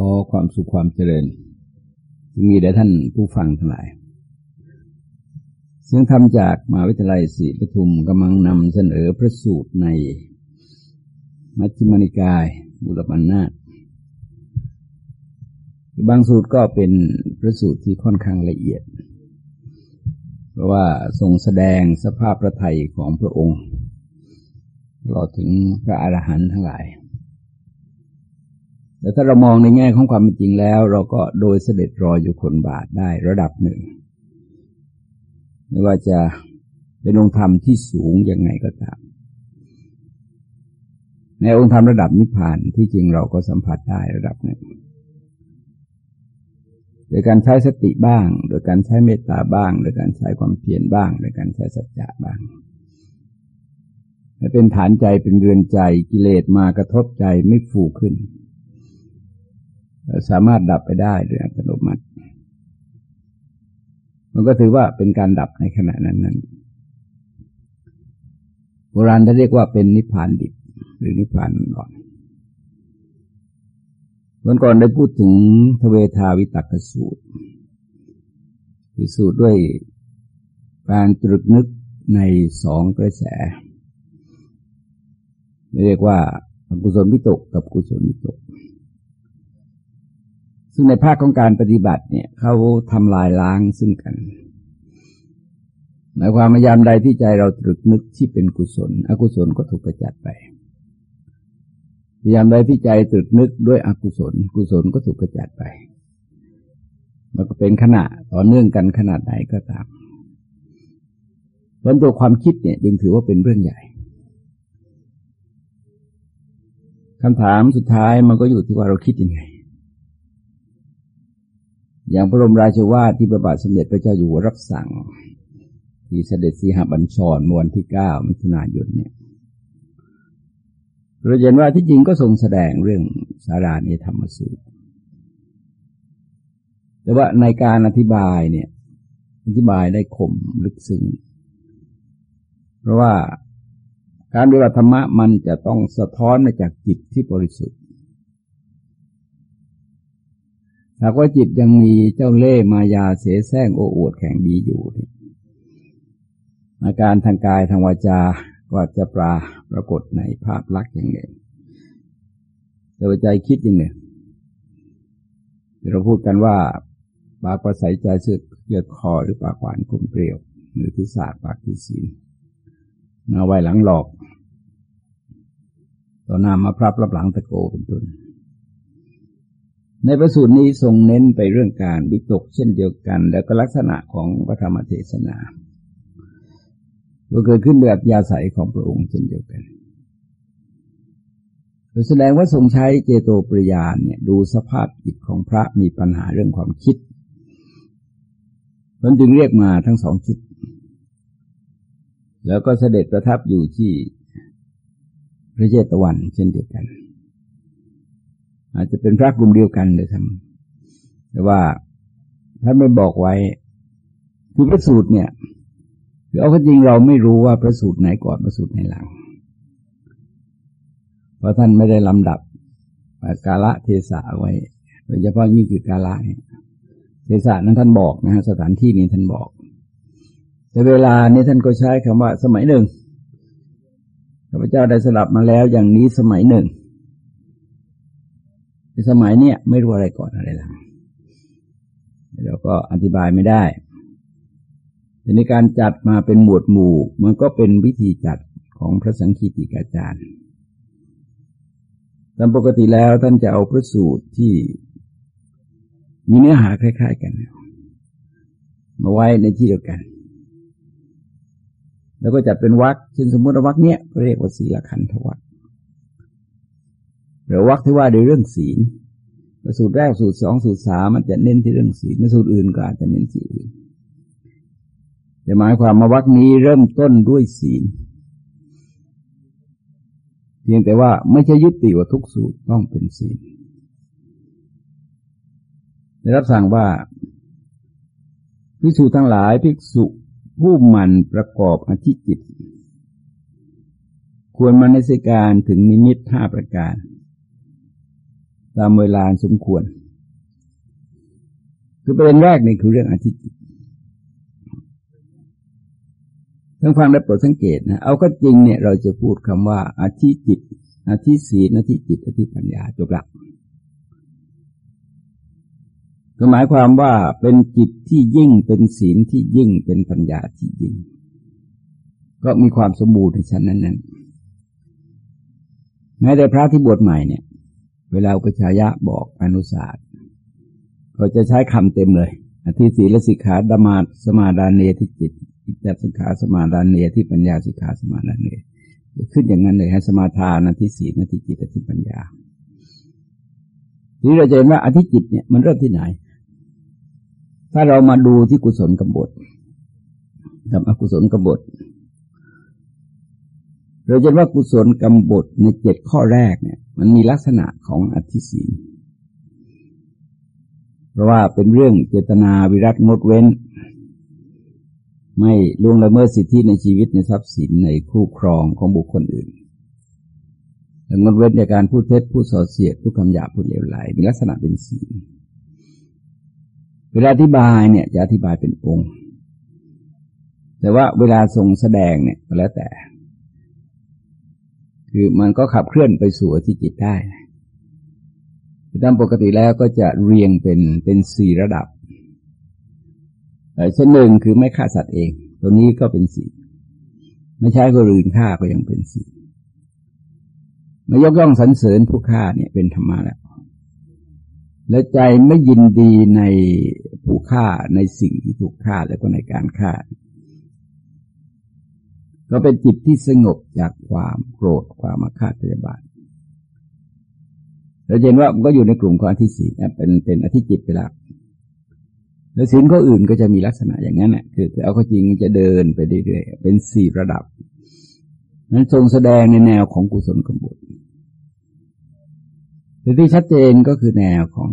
ขอความสุขความเจริญจงมีแด่ท่านผู้ฟังทั้งหลายซึ่งทำจากมหาวิทยาลัยศรีปทุมกำลังนำเสนอพระสูตรในมัชฌิมานิกายบุรปันนาตบางสูตรก็เป็นพระสูตรที่ค่อนข้างละเอียด เพราะว่าทรงแสดงสภาพพระไทยของพระองค์ตลอดถึงพระอรหันต์ทั้งหลาย แต่ถ้าเรามองในแง่ของความเป็นจริงแล้ว เราก็โดยเสด็จรอยอยู่คนบาทได้ระดับหนึ่ง ไม่ว่าจะเป็นองค์ธรรมที่สูงยังไงก็ตาม ในองค์ธรรมระดับนิพพานที่จริงเราก็สัมผัสได้ระดับหนึ่งโดยการใช้สติบ้าง โดยการใช้เมตตาบ้าง โดยการใช้ความเพียรบ้าง โดยการใช้สัจจะบ้างเป็นฐานใจเป็นเรือนใจกิเลสมากระทบใจไม่ฟูขึ้น สามารถดับไปได้โดยอัตโนมัติ มันก็ถือว่าเป็นการดับในขณะนั้นนั้นโบราณจะเรียกว่าเป็นนิพพานดิบ หรือนิพพานอ่อนวันก่อนได้พูดถึงทเวทาวิตักสูตรคือสูตรด้วยการตรึกนึกในสองกระแส เรียกว่ากุศลวิตกกับกุศลวิตก ซึ่งในภาคของการปฏิบัติเนี่ยเขาทำลายล้างซึ่งกันหมายความพยายามใดที่ใจเราตรึกนึกที่เป็นกุศล อกุศลก็ถูกกระจัดไปพยายามใดที่ใจตรึกนึกด้วยอกุศล กุศลก็ถูกกระจัดไป มันก็เป็นขณะต่อเนื่องกันขนาดไหนก็ตามเพราะตัวความคิดเนี่ยยังถือว่าเป็นเรื่องใหญ่คำถามสุดท้ายมันก็อยู่ที่ว่าเราคิดยังไง อย่างพระบรมราชวาทที่พระบาทสมเด็จพระเจ้าอยู่หัวรับสั่ง ที่เสด็จสีหบัญชรมวนที่เก้ามิถุนายนเนี่ยเราเห็นว่าที่จริงก็ทรงแสดงเรื่องสารานิธรรมสูตรแต่ว่าในการอธิบายเนี่ย อธิบายได้คมลึกซึ้งเพราะว่าการปฏิบัติธรรมะมันจะต้องสะท้อนมาจากจิตที่บริสุทธิ์ หากว่าจิตยังมีเจ้าเล่มายาเสแสร้งโอ้อวดแข่งดีอยู่อาการทางกายทางวาจาก็จะปราปรากฏในภาพลักษณ์อย่างหนึ่งแต่ใจคิดอย่างหนึ่งเราพูดกันว่า ปากประสัยใจเสือกเยือดคอหรือปากหวานกุมเปรี้ยวหรือที่ศาสตร์ปากที่ศีลนาไว้หลังหลอก ต่อหน้ามาพรับรับหลังตะโกเป็นต้น ในประสูตรนี้ทรงเน้นไปเรื่องการวิตกเช่นเดียวกัน แล้วก็ลักษณะของพระธรรมเทศนาก็เกิดขึ้นแบบยาใสของพระองค์เช่นเดียวกันแสดงว่าทรงใช้เจโตปริยานเนี่ยดูสภาพจิตของพระมีปัญหาเรื่องความคิดมันจึงเรียกมาทั้งสองชุด แล้วก็เสด็จประทับอยู่ที่พระเจตวันเช่นเดียวกัน อาจจะเป็นพระกลุ่มเดียวกันเลยทำแต่ว่าท่านไม่บอกไว้ คือพระสูตรเนี่ยคือเอาจริงเราไม่รู้ว่าพระสูตรไหนก่อนพระสูตรไหนหลัง เพราะท่านไม่ได้ลำดับกาละเทศะไว้ โดยเฉพาะนี่คือกาละเทศะนั้นท่านบอกนะฮะสถานที่นี้ท่านบอก แต่เวลานี้ท่านก็ใช้คำว่าสมัยหนึ่งข้าพเจ้าได้สลับมาแล้วอย่างนี้สมัยหนึ่ง ในสมัยเนี้ยไม่รู้อะไรก่อนอะไรหลังเราก็อธิบายไม่ได้แต่ในการจัดมาเป็นหมวดหมู่ มันก็เป็นวิธีจัดของพระสังคีติกาจารย์ตามปกติแล้วท่านจะเอาพระสูตรที่มีเนื้อหาคล้าย ๆ กัน มาไว้ในที่เดียวกัน แล้วก็จัดเป็นวักเช่นสมมติวักเนี้ยเรียกว่าศีลขันธวัก หรือวักที่ว่าในเรื่องศีลสูตรแรกสูตรสองสูตรสามมันจะเน้นที่เรื่องศีลสูตรอื่นก็อาจจะเน้นที่อื่นแต่หมายความมาวักนี้เริ่มต้นด้วยศีลเพียงแต่ว่าไม่ใช่ยุติว่าทุกสูตรต้องเป็นศีลได้รับสั่งว่าภิกษุทั้งหลายภิกษุผู้มันประกอบอธิจิต ควรมาในสิการถึงนิมิตห้าประการ ตามเวลาสมควร คือประเด็นแรกนี่คือเรื่องอธิจิตทั้งฟังและโปรดสังเกตนะเอาก็จริงเนี่ยเราจะพูดคำว่าอธิจิตอธิศีลอธิจิตอธิปัญญาจบละก็หมายความว่าเป็นจิตที่ยิ่งเป็นศีลที่ยิ่งเป็นปัญญาที่ยิ่ง ก็มีความสมบูรณ์ในชั้นนั้นนั้นแม้แต่พระที่บวชใหม่เนี่ย เวลาอุปชายะบอกอนุสาสก็จะใช้คำเต็มเลยอธิศีลสิกขาดมาสมาดานเนที่จิตอิจสิกขาสมาดานเนที่ปัญญาสิกขาสมาดานเนขึ้นอย่างนั้นเลยให้สมาทานอธิศีลอธิจิตอธิปัญญา ที่เราจะเห็นว่าอธิจิตเนี่ยมันเริ่มที่ไหน ถ้าเรามาดูที่กุศลกบฏกับอกุศลกบฏเราจะว่ากุศลกรรมบทในเจ็ดข้อแรกเนี่ย มันมีลักษณะของอธิศีลเพราะว่าเป็นเรื่องเจตนาวิรัตงดเว้น ไม่ล่วงละเมิดสิทธิในชีวิตในทรัพย์สินในคู่ครองของบุคคลอื่นและงดเว้นในการพูดเท็จพูดส่อเสียดพูดคำหยาพูดเลวไหลมีลักษณะเป็นศีลเวลาอธิบายเนี่ยจะอธิบายเป็นองค์ แต่ว่าเวลาทรงแสดงเนี่ยก็แล้วแต่ คือมันก็ขับเคลื่อนไปสู่ที่จิตได้ตามปกติแล้วก็จะเรียงเป็นเป็นสี่ระดับเช่นหนึ่งคือไม่ฆ่าสัตว์เอง ตัวนี้ก็เป็นสี่ไม่ใช่ก็รื่นฆ่าก็ยังเป็นสี่ไม่ยกย่องสรรเสริญผู้ฆ่าเนี่ยเป็นธรรมะแล้วแล้วใจไม่ยินดีในผู้ฆ่าในสิ่งที่ถูกฆ่าแล้วก็ในการฆ่า ก็เป็นจิตที่สงบจากความโกรธความอาฆาตพยาบาทเราเห็นว่ามันก็อยู่ในกลุ่มของอธิศีลเป็นเป็นอธิจิตไปแล้วแล้วศีลข้ออื่นก็จะมีลักษณะอย่างนั้นแหละคือเอาข้อจริงจะเดินไปเรื่อยๆเป็นสี่ระดับ นั้นทรงแสดงในแนวของกุศลกบุตรที่ชัดเจนก็คือแนวของ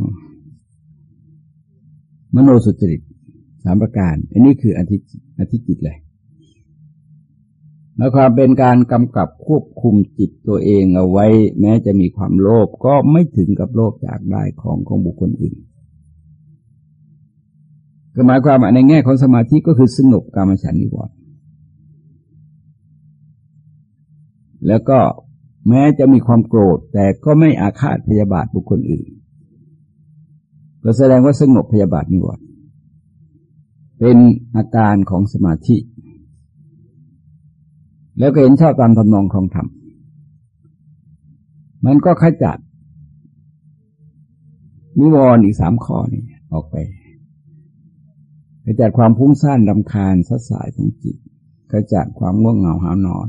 มโนสุจริตสามประการ อันนี้คืออธิอธิจิตเลย และความเป็นการกำกับควบคุมจิตตัวเองเอาไว้ แม้จะมีความโลภก็ไม่ถึงกับโลภจากได้ของของบุคคลอื่นก็หมายความในแง่ของสมาธิก็คือสงบกรรมฉันนิวรณ์แล้วก็แม้จะมีความโกรธ แต่ก็ไม่อาฆาตพยาบาทบุคคลอื่น ก็แสดงว่าสงบพยาบาทนิวรณ์เป็นอาการของสมาธิ แล้วก็เห็นชอบตามทำนองครองธรรมมันก็ขจัด นิวรณ์อีกสามข้อนี่ออกไปขจัดความพุ่งซ่านรำคาญสัดสายของจิตขจัดความง่วงเหงาหานอน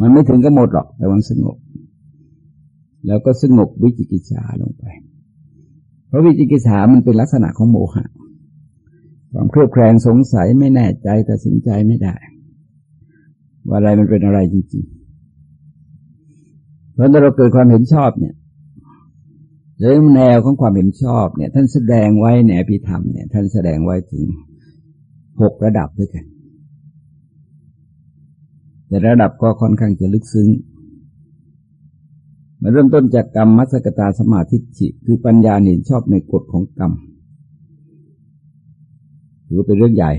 มันไม่ถึงก็หมดหรอก แต่มันสงบ แล้วก็สงบวิจิกิจฉาลงไป เพราะวิจิกิจฉามันเป็นลักษณะของโมหะ ความเครือบแคลงสงสัยไม่แน่ใจตัดสินใจไม่ได้ ว่าอะไรมันเป็นอะไรจริงๆเพราะถ้าเราเกิดความเห็นชอบเนี่ยเรื่องแนวของความเห็นชอบเนี่ย ท่านแสดงไว้ในอภิธรรมเนี่ย ท่านแสดงไว้ถึงหกระดับด้วยกัน แต่ระดับก็ค่อนข้างจะลึกซึ้งมาเริ่มต้นจากกรรมมัสกตาสมาธิจิคือปัญญาเห็นชอบในกฎของกรรมถือเป็นเรื่องใหญ่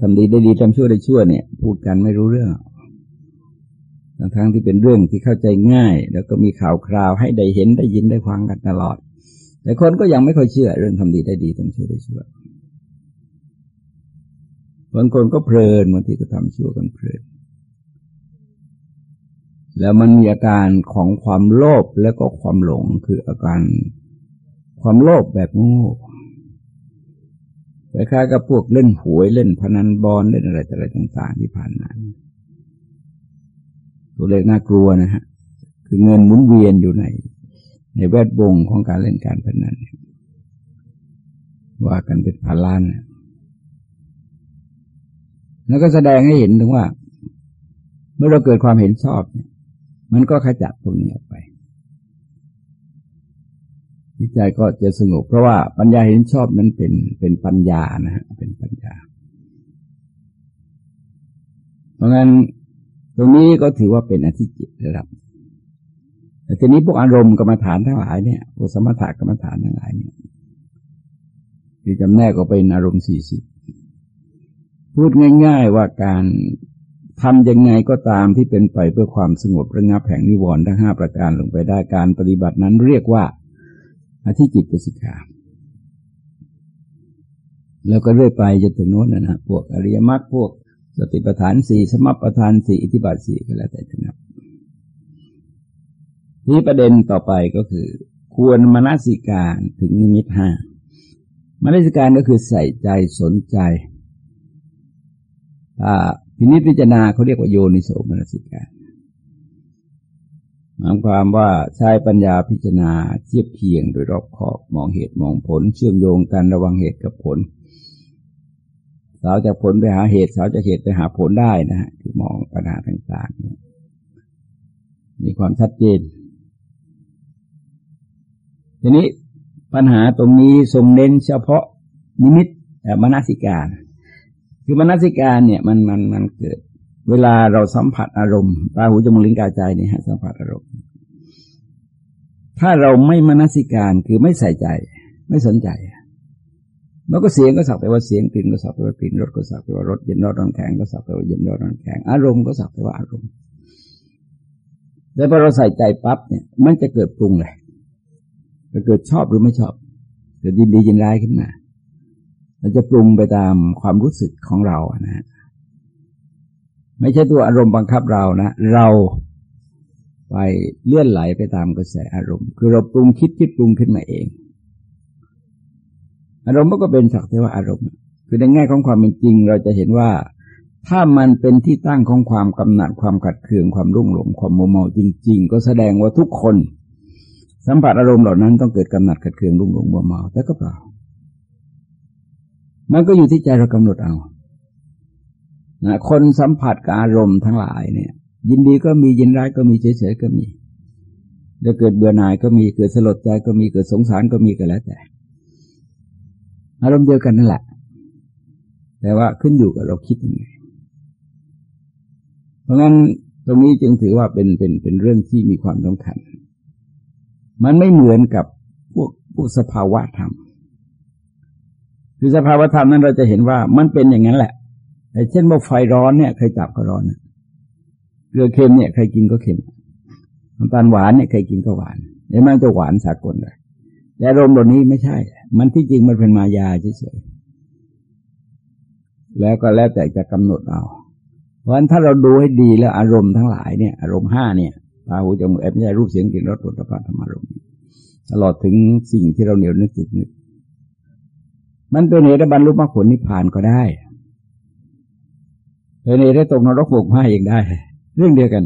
ทำดีได้ดีทำชั่วได้ชั่วเนี่ย พูดกันไม่รู้เรื่องทั้งทั้งที่เป็นเรื่องที่เข้าใจง่าย แล้วก็มีข่าวคราวให้ได้เห็นได้ยินได้ฟังกันตลอด แต่คนก็ยังไม่ค่อยเชื่อ เรื่องทำดีได้ดีทำชั่วได้ชั่วบางคนก็เพลินบางทีก็ทำชั่วกันเพลินแล้วมันมีอาการของความโลภแล้วก็ความหลงคืออาการความโลภแบบโง่ คล้ายๆกับพวกเล่นหวยเล่นพนันบอลเล่นอะไรอะไรต่าง ๆ ที่ผ่านมาตัวเลขน่ากลัวนะฮะ คือเงินหมุนเวียนอยู่ใน ในแวดวงของการเล่นการพนันว่ากันเป็นพันล้านแล้วก็แสดงให้เห็นถึงว่า เมื่อเราเกิดความเห็นชอบเนี่ย มันก็ขจัดพวกนี้ออกไป จิตใจก็จะสงบ เพราะว่าปัญญาเห็นชอบนั้นเป็นเป็นปัญญานะฮะเป็นปัญญา เพราะงั้นตรงนี้ก็ถือว่าเป็นอธิจิตระดับแต่ทีนี้พวกอารมณ์กรรมฐานทั้งหลายเนี่ยพวกสมถะกรรมฐานทั้งหลายเนี่ยคือจำแนกก็เป็นอารมณ์สี่สิบพูดง่าย ๆว่าการทำยังไงก็ตามที่เป็นไปเพื่อความสงบระงับแห่งนิวรณ์ทั้งห้าประการลงไปได้การปฏิบัตินั้นเรียกว่า อธิจิตสิกขาแล้วก็เรื่อยไปจนถึงโน้นนะนะพวกอริยมรรคพวกสติปัฏฐานสี่สมปัฏฐานสี่อิทธิบาทสี่ก็แล้วแต่จะนับทีประเด็นต่อไปก็คือ ควรมนสิการถึงนิมิตห้ามนสิการก็คือใส่ใจสนใจถ้าพินิจพิจารณาเขาเรียกว่าโยนิโสมนสิการ หมายความว่าใช้ปัญญาพิจารณาเทียบเคียงโดยรอบขอบมองเหตุมองผล เชื่อมโยงกันระวังเหตุกับผล สาวจากผลไปหาเหตุสาวจากเหตุไปหาผลได้นะฮะคือมองปัญหาต่างๆ มีความชัดเจน ทีนี้ปัญหาตรงนี้ทรงเน้นเฉพาะนิมิตมนสิการ คือมนสิการเนี่ยมันมันมันเกิด เวลาเราสัมผัสอารมณ์ตาหูจมูกลิ้นกายใจนี่ฮะสัมผัสอารมณ์ ถ้าเราไม่มนสิการคือไม่ใส่ใจ ไม่สนใจแล้วก็เสียงก็สักแต่ว่าเสียงกลิ่นก็สักแต่ว่ากลิ่นรสก็สักแต่ว่ารสเย็นร้อนร้อนแข็งก็สักแต่ว่าเย็นร้อนร้อนแข็งอารมณ์ก็สักแต่ว่าอารมณ์แต่พอเราใส่ใจปั๊บเนี่ย มันจะเกิดปรุงเลยจะเกิดชอบหรือไม่ชอบเกิดยินดียินร้ายขึ้นมาเราจะปรุงไปตามความรู้สึกของเรานะ ไม่ใช่ตัวอารมณ์บังคับเรานะ เราไปเลื่อนไหลไปตามกระแสอารมณ์ คือเราปรุงคิดคิดปรุงขึ้นมาเอง อารมณ์มันก็เป็นสักแต่ว่าอารมณ์ คือในแง่ของความเป็นจริง เราจะเห็นว่า ถ้ามันเป็นที่ตั้งของความกำหนัดความขัดเคืองความรุ่งหลงความโมโมจริง ๆ ก็แสดงว่าทุกคน สัมผัสอารมณ์เหล่านั้นต้องเกิดกำหนัดขัดเคืองรุ่งหลงโมโมแต่ก็เปล่ามันก็อยู่ที่ใจเรากำหนดเอา นะคนสัมผัสกับอารมณ์ทั้งหลายเนี่ย ยินดีก็มียินร้ายก็มีเฉยๆก็มีแล้วเกิดเบื่อหน่ายก็มีเกิดสลดใจก็มีเกิดสงสารก็มีก็แล้วแต่ อารมณ์เดียวกันนั่นแหละ แต่ว่าขึ้นอยู่กับเราคิดยังไง เพราะงั้นตรงนี้จึงถือว่าเป็นเป็นเป็นเรื่องที่มีความสำคัญ มันไม่เหมือนกับพวกพวกสภาวะธรรมคือสภาวธรรมนั้นเราจะเห็นว่ามันเป็นอย่างนั้นแหละ เช่นว่าไฟร้อนเนี่ยใครจับก็ร้อนเกลือเค็มเนี่ยใครกินก็เค็มน้ำตาลหวานเนี่ยใครกินก็หวานเดี๋ยวมันจะหวานสากลเลยแต่อารมณ์เหล่านี้ไม่ใช่ มันที่จริงมันเป็นมายาเฉยๆแล้วก็แล้วแต่จะกำหนดเอา เพราะฉะนั้นถ้าเราดูให้ดีแล้วอารมณ์ทั้งหลายเนี่ยอารมณ์ห้าเนี่ยตาหูจมูกแอบไม่ใช่รูปเสียงกลิ่นรสปุถะธรรมารมณ์ตลอดถึงสิ่งที่เราเหนียวนึกถึกนึก มันเป็นเหตุบรรลุมรรคผลนิพพานก็ได้ เป็นเหตุได้ตกนรกหกมาเองได้ เรื่องเดียวกัน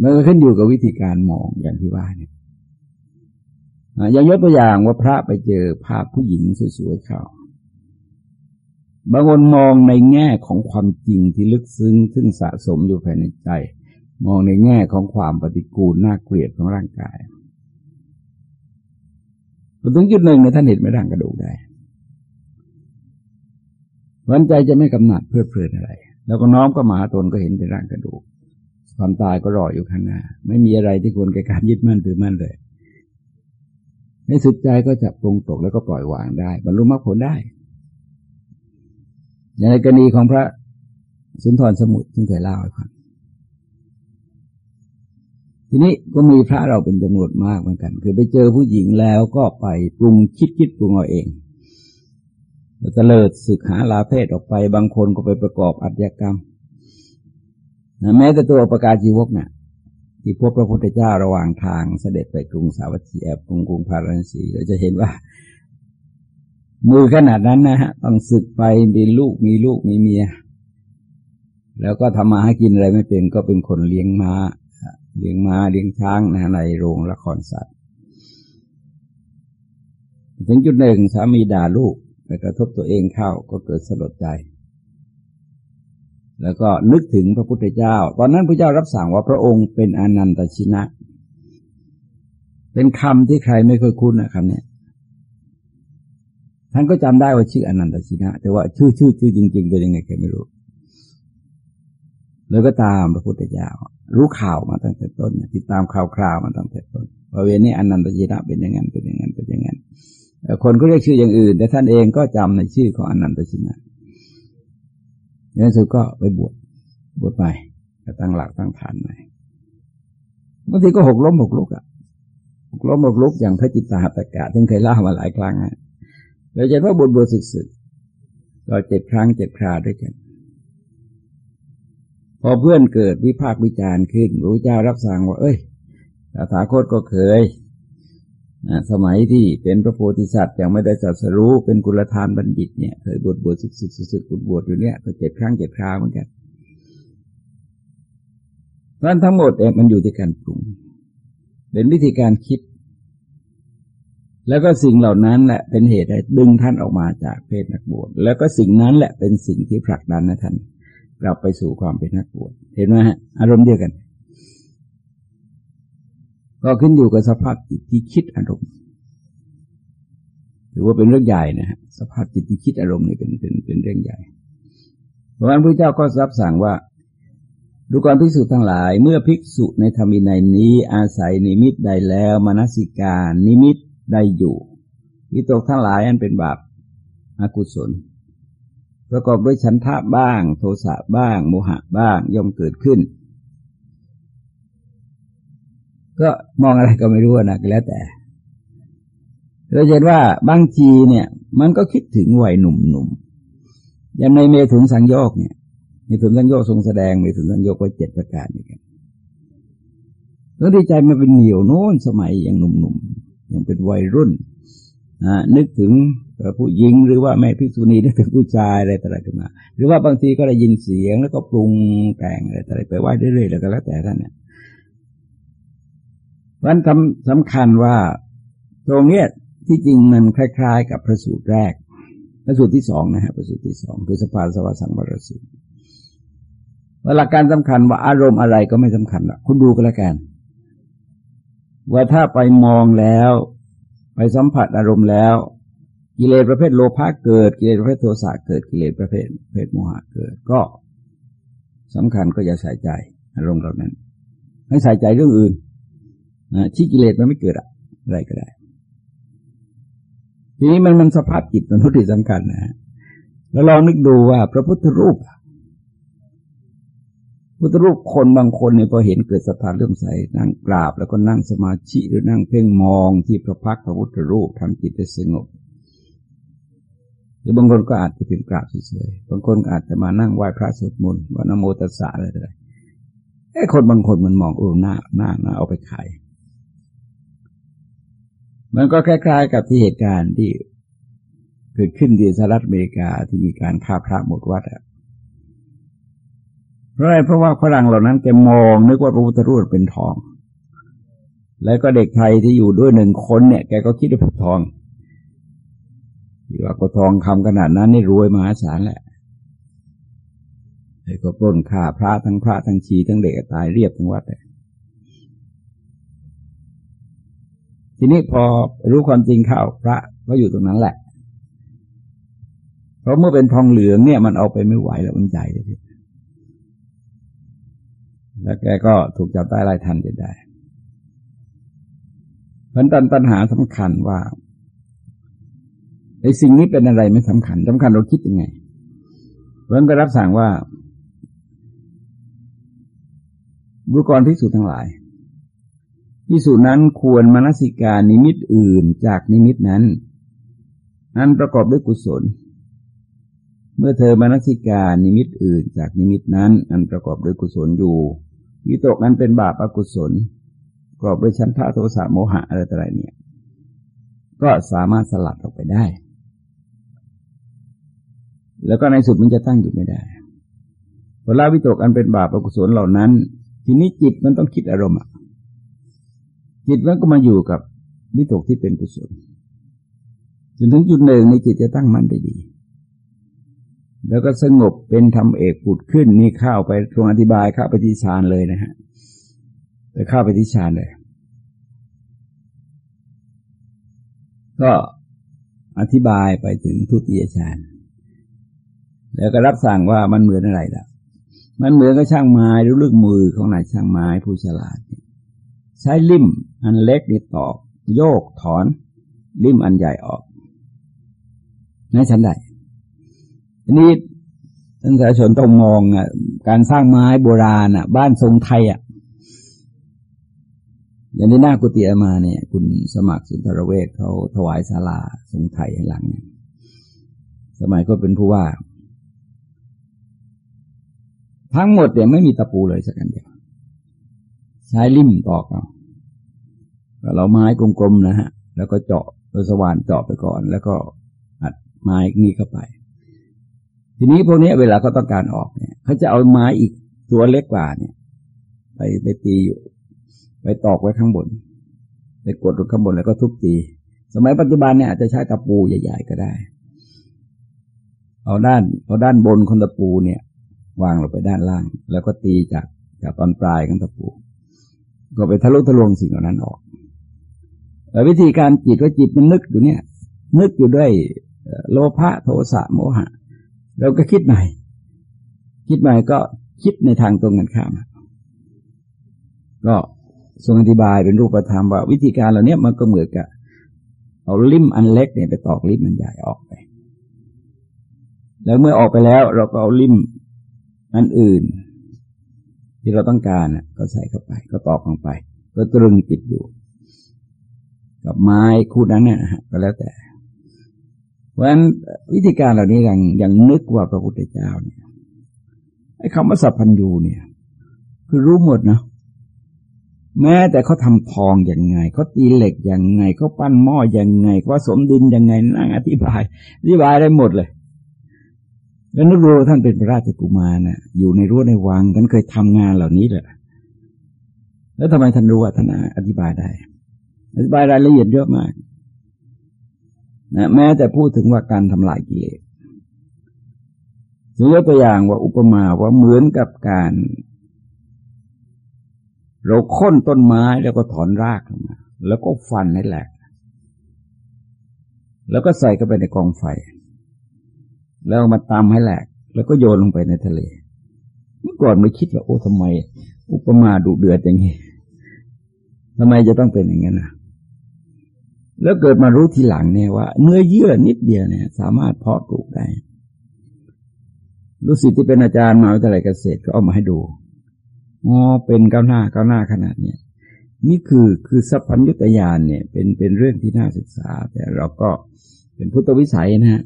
มันก็ขึ้นอยู่กับวิธีการมองอย่างที่ว่าเนี่ยอย่างยกตัวอย่างว่าพระไปเจอภาพผู้หญิงสวยๆเขาบางคนมองในแง่ของความจริงที่ลึกซึ้งซึ่งสะสมอยู่ภายในใจ มองในแง่ของความปฏิกูลน่าเกลียดของร่างกายพอถึงจุดหนึ่งเนี่ยท่านเห็นไม่ร่างกระดูกได้ วันใจจะไม่กำหนัดเพื่อเพลินอะไร แล้วก็น้อมก็มาตนก็เห็นเป็นร่างกระดูก ความตายก็รออยู่ข้างหน้า ไม่มีอะไรที่ควรแก่การยึดมั่นถือมั่นเลย ในสุดใจก็จะปรงตกแล้วก็ปล่อยวางได้ บรรลุมรรคผลได้ อย่างในกรณีของพระสุนทรสมุทรซึ่เคยเล่าให้ฟังทีนี้ก็มีพระเราเป็นจำนวนมากเหมือนกัน คือไปเจอผู้หญิงแล้วก็ไปปรุงคิดคิดปรุงเอาเอง แล้วเลิดศึกหาลาเพศออกไป บางคนก็ไปประกอบอัตยกรรมนะแม้แต่ตัวประกาศจีวกเนะ่ยที่พวกพระพุทธเจ้าระหว่างทางเสด็จไปกรุงสาวัตถีแอบกรุงกรุงพาราณสีเราจะเห็นว่า มือขนาดนั้นนะฮะต้องศึกไปมีลูกมีลูกมีเมีย แล้วก็ทำมาหากินอะไรไม่เป็นก็เป็นคนเลี้ยงม้า เลี้ยงม้าเลี้ยงช้างนะในโรงละครสัตว์ ถึงจุดหนึ่งสามีด่าลูก กระทบตัวเองเข้าก็เกิดสลดใจ แล้วก็นึกถึงพระพุทธเจ้า ตอนนั้นพระเจ้ารับสั่งว่าพระองค์เป็นอนันตชินะ เป็นคำที่ใครไม่เคยคุ้นนะคำนี้ท่านก็จำได้ว่าชื่ออนันตชินะ แต่ว่าชื่อชื่อชื่อจริง ๆ เป็นยังไงแกไม่รู้แล้วก็ตามพระพุทธเจ้า รู้ข่าวมาตั้งแต่ต้นติดตามข่าวคราวมาตั้งแต่ต้นว่าเวรนี้อนันตจิระเป็นอย่างนั้นเป็นอย่างนั้นเป็นอย่างนั้น คนก็เรียกชื่ออย่างอื่น แต่ท่านเองก็จำในชื่อของอนันตจิระในที่สุดก็ไปบวชบวชไปก็ตั้งหลักตั้งฐานใหม่บางทีก็หกล้มหกลุกอะหกล้มหกลุกอย่างพระจิตตหัตกะที่เคยเล่ามาหลายครั้งอะเราจะว่าบวชบวชสึกสึกก็เจ็ดครั้งเจ็ดคราด้วยกันพอเพื่อนเกิดวิพากษ์วิจารณ์ขึ้นรู้เจ้ารับสั่งว่า เอ้ยตถาคตก็เคย สมัยที่เป็นพระโพธิสัตว์ยังไม่ได้จัดสรู้เป็นกุลธานบัณฑิตเนี่ยเคยบวชบวชสึกสึกสึกบวชบวชอยู่เนี่ยก็เจ็ดครั้งเจ็ดคราเหมือนกันเพราะทั้งหมดเองมันอยู่ที่การปรุง เป็นวิธีการคิด แล้วก็สิ่งเหล่านั้นแหละเป็นเหตุให้ดึงท่านออกมาจากเพศนักบวชแล้วก็สิ่งนั้นแหละเป็นสิ่งที่ผลักดันให้ท่านกลับไปสู่ความเป็นนักบวชเห็นไหมฮะอารมณ์เดียวกัน ก็ขึ้นอยู่กับสภาพจิตที่คิดอารมณ์ถือว่าเป็นเรื่องใหญ่นะฮะสภาพจิตที่คิดอารมณ์นี่เป็นเป็นเป็นเรื่องใหญ่ เพราะฉะนั้นพระเจ้าก็รับสั่งว่าดูก่อนภิกษุทั้งหลาย เมื่อภิกษุในธรรมินัยนี้อาศัยนิมิตใดแล้วมนสิการนิมิตใดอยู่วิตกทั้งหลายอันเป็นบาปอกุศล ประกอบด้วยฉันทะบ้าง โทสะบ้าง โมหะบ้างย่อมเกิดขึ้น ก็มองอะไรก็ไม่รู้นะก็แล้วแต่เราเห็นว่าบางทีเนี่ย มันก็คิดถึงวัยหนุ่มๆอย่างในเมถุนสังโยกเนี่ยมีถุนสัญโยกทรงแสดงมีถุนสัญโยกไว้เจ็ดประการนี่กันแล้วดีใจมาเป็นเหนียวโน้นสมัยยังหนุ่มๆยังเป็นวัยรุ่นนะนึกถึงผู้หญิงหรือว่าแม่พิษุณีนึกถึงผู้ชายอะไรต่างๆขึ้นมา หรือว่าบางทีก็ได้ยินเสียงแล้วก็ปรุงแต่งอะไรต่างๆไปไหว้เรื่อยๆแล้วก็แล้วแต่ท่านเนี่ย วันสำคัญว่าตรงเนี้ยที่จริงมันคล้าย ๆ กับพระสูตรแรก พระสูตรที่สองนะฮะพระสูตรที่สองคือสภาสวสังวรสูตรหลักการสำคัญว่าอารมณ์อะไรก็ไม่สำคัญละคุณดูก็แล้วกัน ว่าถ้าไปมองแล้ว ไปสัมผัสอารมณ์แล้ว กิเลสประเภทโลภะเกิด กิเลสประเภทโทสะเกิดกิเลสประเภทเพศโมหะเกิด ก็สำคัญก็อย่าใส่ใจ อารมณ์เหล่านั้น ให้ใส่ใจเรื่องอื่น นะที่กิเลสมันไม่เกิดอะไรก็ได้ ทีนี้มันมันสภาพจิตมันทุกที่สำคัญนะฮะแล้วลองนึกดูว่าพระพุทธรูป พุทธรูปคนบางคนเนี่ยพอเห็นเกิดศรัทธาเรื่อมใสนั่งกราบ แล้วก็นั่งสมาธิหรือนั่งเพ่งมองที่พระพักพระพุทธรูปทำจิตให้สงบหรือบางคนก็อาจจะเป็นกราบเฉยๆบางคนอาจจะมานั่งไหว้พระสวดมนต์ว่านโมตัสสะอะไรอะไรไอ้คนบางคนมันมองเออหน้าหน้าหน้าเอาไปขาย มันก็คล้ายๆ กับที่เหตุการณ์ที่เกิดขึ้นที่สหรัฐอเมริกาที่มีการฆ่าพระหมดวัดอะเพราะอะไรเพราะว่าฝรั่งเหล่านั้นแกมองนึกว่าพระพุทธรูปเป็นทอง แล้วก็เด็กไทยที่อยู่ด้วยหนึ่งคนเนี่ยแกก็คิดว่าเป็นทองอยู่ว่าก็ทองคำขนาดนั้นนี่รวยมหาศาลแหละไอ้ก็ปล้นฆ่าพระทั้งพระทั้งชีทั้งเด็กตายเรียบทั้งวัดเลย ทีนี้พอรู้ความจริงเข้าพระก็อยู่ตรงนั้นแหละ เพราะเมื่อเป็นทองเหลืองเนี่ย มันเอาไปไม่ไหวแล้วมันใหญ่เลยแล้วแกก็ถูกจับได้ไล่ทันจนได้เพราะตัณหาสำคัญว่าไอ้สิ่งนี้เป็นอะไรไม่สำคัญสำคัญเราคิดยังไงเพราะก็รับสั่งว่าดูก่อนภิกษุทั้งหลาย ภิกษุนั้นควรมนสิการนิมิตอื่นจากนิมิตนั้น นั้นประกอบด้วยกุศล เมื่อเธอมนสิการนิมิตอื่นจากนิมิตนั้น อันประกอบด้วยกุศลอยู่วิตกนั้นเป็นบาปอกุศลกรอบด้วยชั้นท่าโทสะโมหะอะไรต่ออะไรเนี่ย ก็สามารถสลัดออกไปได้ แล้วก็ในสุดมันจะตั้งอยู่ไม่ได้เวลาวิตกอันเป็นบาปอกุศลเหล่านั้น ทีนี้จิตมันต้องคิดอารมณ์ จิตมันก็มาอยู่กับวิตกที่เป็นกุศลจนถึงจุดหนึ่งในจิตจะตั้งมั่นได้ดี แล้วก็สงบเป็นธรรมเอกปุดขึ้นนี่เข้าไปทวงอธิบายเข้าไปที่ฌานเลยนะฮะไปเข้าไปที่ฌานเลย ก็อธิบายไปถึงทุติยฌานแล้วก็รับสั่งว่ามันเหมือนอะไรล่ะ มันเหมือนกับช่างไม้หรือลูกมือของนายช่างไม้ผู้ฉลาด ใช้ลิ่มอันเล็กนี่ตอกโยกถอนลิ่มอันใหญ่ออกนั่นฉันได้ทีนี้ท่านสาชนต้องมองอะการสร้างไม้โบราณอะ บ้านทรงไทยอะอย่างในหน้ากุฏิมาเนี่ย คุณสมัครสุนทรเวชเขาถวายศาลาทรงไทยให้หลังเนี่ยสมัยก็เป็นผู้ว่า ทั้งหมดเนี่ยไม่มีตะปูเลยสักอันเดียว ใช้ลิ่มตอกเอา เราไม้กลมๆนะฮะ แล้วก็เจาะโดยสว่านเจาะไปก่อน แล้วก็อัดไม้นี้เข้าไป ทีนี้พวกนี้เวลาเขาต้องการออกเนี่ยเขาจะเอาไม้อีกตัวเล็กกว่าเนี่ย ไปไปตีอยู่ ไปตอกไว้ข้างบน ไปกดลงข้างบนแล้วก็ทุบตี สมัยปัจจุบันเนี่ยอาจจะใช้ตะปูใหญ่ ๆ ก็ได้ เอาด้านเอาด้านบนคนตะปูเนี่ย วางลงไปด้านล่าง แล้วก็ตีจากจากตอนปลายของตะปู ก็ไปทะลุทะลวงสิ่งเหล่านั้นออก วิธีการจิตว่าจิตมันนึกอยู่เนี่ย นึกอยู่ด้วยโลภะโทสะโมหะ เราก็คิดใหม่ คิดใหม่ก็คิดในทางตรงกันข้าม ก็ทรงอธิบายเป็นรูปธรรมว่า วิธีการเหล่านี้มันก็เหมือนกับเอาลิ่มอันเล็กเนี่ยไปตอกลิ่มมันใหญ่ออกไป แล้วเมื่อออกไปแล้วเราก็เอาลิ่มอันอื่น ที่เราต้องการก็ใส่เข้าไป ก็ตอกลงไป ก็ตรึงติดอยู่ กับไม้คู่นั้นเนี่ยก็แล้วแต่ เพราะฉะนั้นวิธีการเหล่านี้อย่างอย่างนึกว่าพระพุทธเจ้าเนี่ยไอ้คำว่าสัพพัญญูเนี่ย คือรู้หมดเนาะแม้แต่เขาทำทองอย่างไงเขาตีเหล็กอย่างไงเขาปั้นหม้ออย่างไงเขาสมดินอย่างไงนั่งอธิบายอธิบายได้หมดเลยแล้วนึกดูท่านเป็นพระราชกุมารนะ่ะ อยู่ในรั้วในวังท่านเคยทำงานเหล่านี้แหละแล้วทำไมท่านรู้ว่าท่านอธิบายได้ อธิบายรายละเอียดเยอะมากนะแม้แต่พูดถึงว่าการทำลายกิเลสยกตัวอย่างว่าอุปมาว่าเหมือนกับการ เราค้นต้นไม้แล้วก็ถอนรากมา แล้วก็ฟันให้แหลก แล้วก็ใส่เข้าไปในกองไฟ แล้วมาตามให้แหลก แล้วก็โยนลงไปในทะเล เมื่อก่อนไม่คิดว่าโอ้ทำไม อุปมาดุเดือดอย่างนี้ทำไมจะต้องเป็นอย่างนั้นนะ แล้วเกิดมารู้ทีหลังเนี่ยว่า เนื้อเยื่อนิดเดียวเนี่ย สามารถเพาะปลูกได้รู้สิที่เป็นอาจารย์มหาวิทยาลัยเกษตรก็เอามาให้ดูอ๋อเป็นก้าวหน้าก้าวหน้าขนาดเนี้ยนี่คือคือสัพพัญญุตยานเนี่ยเป็นเป็นเรื่องที่น่าศึกษา แต่เราก็เป็นพุทธวิสัยนะฮะ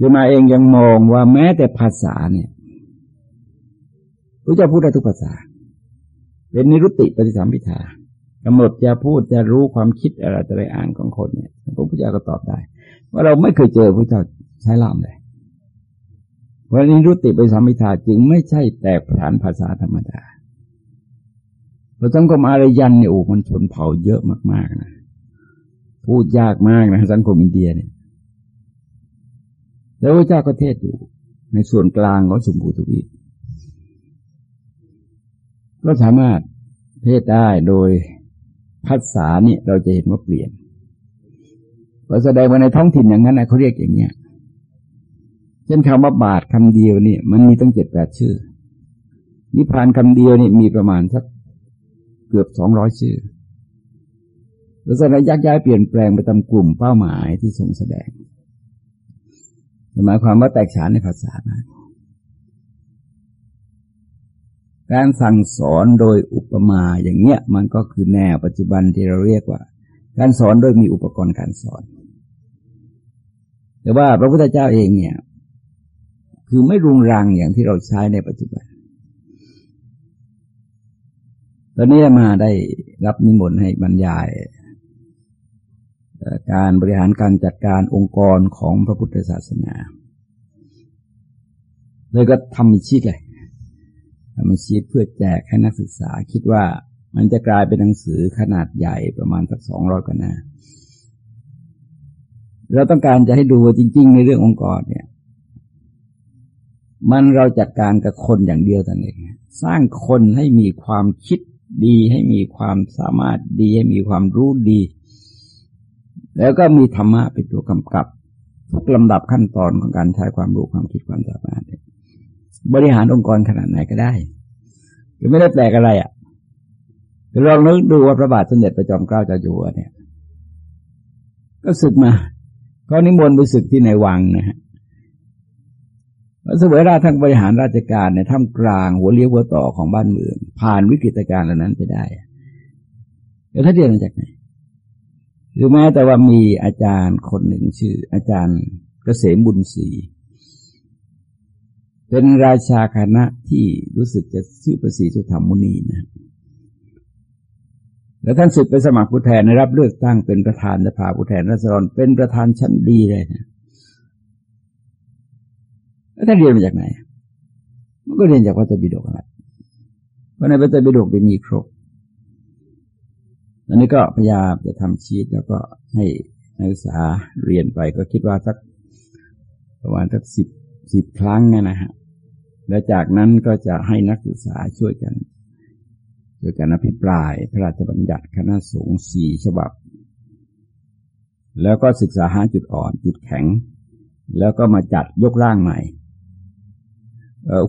จะมาเองยังมองว่าแม้แต่ภาษาเนี่ยพระเจ้าพูดได้ทุกภาษา เป็นนิรุตติปฏิสัมพิทา กำหนดจะพูดจะรู้ความคิดอะไรจะไปอ่านของคนเนี่ยพระพุทธเจ้าก็ตอบได้ ว่าเราไม่เคยเจอพระเจ้าใช้ล่ามเลยเพราะนิรุตติปสัมพิทาจึงไม่ใช่แตกฐานภาษาธรรมดาพราะสังคมอารยันเนี่ยโอ้มันชนเผ่าเยอะมากๆนะพูดยากมากนะสังคมอินเดียเนี่ย แล้วพระเจ้าก็เทศอยู่ ในส่วนกลางของสมพูทวีปก็สามารถเทศได้โดย ภาษาเนี่ยเราจะเห็นว่าเปลี่ยนพอแสดงว่าในท้องถิ่นอย่างนั้นนะเขาเรียกอย่างเงี้ยเช่นคำว่าบาทคำเดียวนี่มันมีตั้งเจ็ดแปดชื่อ นิพพานคำเดียวนี่มีประมาณสักเกือบสองร้อยชื่อแล้วจะยักย้ายเปลี่ยนแปลงไปตามกลุ่มเป้าหมายที่ทรงแสดงหมายความว่าแตกฉานในภาษามาก การสั่งสอนโดยอุปมาอย่างเงี้ย มันก็คือแนวปัจจุบันที่เราเรียกว่า การสอนโดยมีอุปกรณ์การสอน แต่ว่าพระพุทธเจ้าเองเนี่ย คือไม่รุงรังอย่างที่เราใช้ในปัจจุบัน ตอนนี้มาได้รับนิมนต์ให้บรรยายการบริหารการจัดการองค์กรของพระพุทธศาสนา เลยก็ทำมีชีตเลย ทำมีชีตเพื่อแจกให้นักศึกษาคิดว่ามันจะกลายเป็นหนังสือขนาดใหญ่ประมาณสักสองร้อยกว่าหน้า เราต้องการจะให้ดูจริง ๆ ในเรื่ององค์กรเนี่ย มันเราจัดการกับคนอย่างเดียวแต่เองสร้างคนให้มีความคิดดีให้มีความสามารถดีให้มีความรู้ดี แล้วก็มีธรรมะเป็นตัวกำกับทุกลำดับขั้นตอนของการใช้ความรู้ความคิดความสามารถ บริหารองค์กรขนาดไหนก็ได้ก็ไม่ได้แปลกอะไรอะลองนึกดูว่าพระบาทสมเด็จพระจอมเกล้าเจ้าอยู่หัวเนี่ย ก็ศึกมาเขานิมนต์ไปศึกที่ในวังนะฮะพระเสวยราชทั้งบริหารราชการในท่ามกลางหัวเลี้ยวหัวต่อของบ้านเมือง ผ่านวิกฤตการณ์เหล่านั้นไปได้แล้วถ้าเรียนมาจากไหนหรือแม้แต่ว่ามีอาจารย์คนหนึ่งชื่อ อาจารย์เกษมบุญศรี เป็นราชาคณะที่รู้สึกจะชื่อประสีสุธรรมมุนีนะแล้วท่านสึกไปสมัครผู้แทนในรับเลือกตั้งเป็นประธานสภาผู้แทนรัศดรเป็นประธานชั้นดีเลยนะแล้วท่านเรียนมาจากไหน มันก็เรียนจากพระเจ้บิดกอะไรเพราะในพระเจ้าบิดกมีครบอันนี้ก็พยายามจะทำชีตแล้วก็ให้นักศึกษาเรียนไปก็คิดว่าสักประมาณสักสิบ สิบครั้งเนะฮะ และจากนั้นก็จะให้นักศึกษาช่วยกันช่วยกันอภิปรายพระราชบัญญัติคณะสงฆ์สี่ฉบับ แล้วก็ศึกษาหาจุดอ่อนจุดแข็ง แล้วก็มาจัดยกร่างใหม่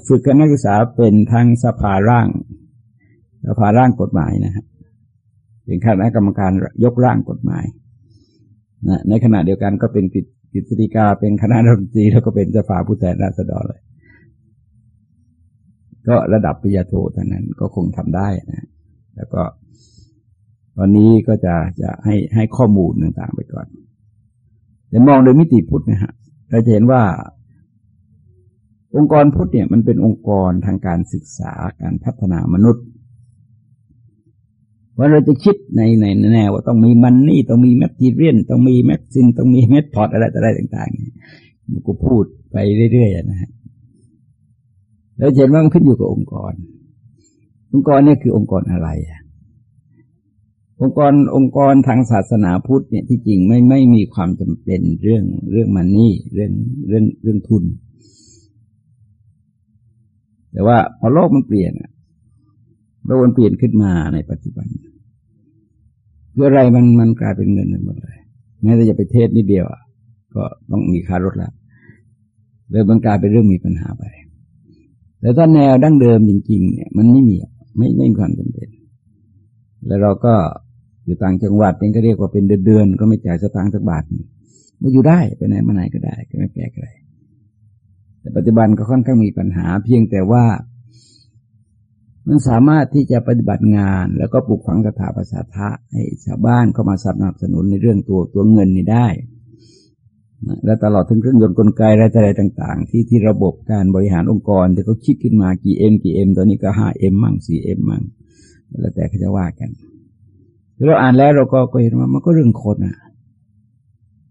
ฝึกกันนักศึกษาเป็นทั้งสภาร่างสภาร่างกฎหมายนะฮะเป็นคณะกรรมการยกร่างกฎหมายนะในขณะเดียวกันก็เป็นกิจ ธิกาเป็นคณะรัฐมนตรีแล้วก็เป็นสภาผู้แทนราษฎรเลย ก็ระดับปริญญาโทเท่านนั้นก็คงทำได้นะ แล้วก็ตอนนี้ก็จะจะให้ให้ข้อมูลต่างๆไปก่อนแต่มองโดยมิติพุทธนะฮะเราจะเห็นว่า องค์กรพุทธเนี่ยมันเป็นองค์กรทางการศึกษาการพัฒนามนุษย์ ว่าเราจะคิดในในแนวว่าต้องมีมันนี่ต้องมีแมททีเรียนต้องมีแม็กซินต้องมีเมทพอดอะไรต่ออะไรต่างๆมันก็พูดไปเรื่อยๆนะฮะแล้วเห็นว่ามันขึ้นอยู่กับองค์กร องค์กรนี่คือองค์กรอะไรองค์กรองค์กรทางศาสนาพุทธเนี่ยที่จริงไม่ไม่มีความจำเป็นเรื่องเรื่องมันนี่เรื่องเรื่องเรื่องทุน แต่ว่าพอโลกมันเปลี่ยนโลกมันเปลี่ยนขึ้นมาในปัจจุบัน คืออะไรมันมันกลายเป็นเงินหมดเลยแม้แต่จะไปเทศนิดเดียวก็ต้องมีค่ารถแล้วเลยมันกลายเป็นเรื่องมีปัญหาไป แต่ถ้าแนวดั้งเดิมจริง ๆ เนี่ยมันไม่มีไม่ไม่มีความจำเป็น แล้วเราก็อยู่ต่างจังหวัดเองก็เรียกว่าเป็นเดือนๆก็ไม่จ่ายสตางค์สักบาทมันอยู่ได้ไปไหนมาไหนก็ได้ ก็ไม่แปลกอะไรแต่ปัจจุบันก็ค่อนข้างมีปัญหา เพียงแต่ว่า มันสามารถที่จะปฏิบัติงาน แล้วก็ปลูกฝังสถาปัสาทะให้ชาวบ้านเข้ามาสนับสนุนในเรื่องตัวตัวเงินนี่ได้ และตลอดถึงเครื่องยนต์กลไกอะไรต่าง ๆ ที่ที่ระบบการบริหารองค์กรที่เขาคิดขึ้นมากี่เอ็มกี่เอ็มตอนนี้ก็ห้าเอ็มมั่งสี่เอ็มมั่งแล้วแต่เขาจะว่ากันเราอ่านแล้วเราก็เห็นว่ามันก็เรื่องคนอะ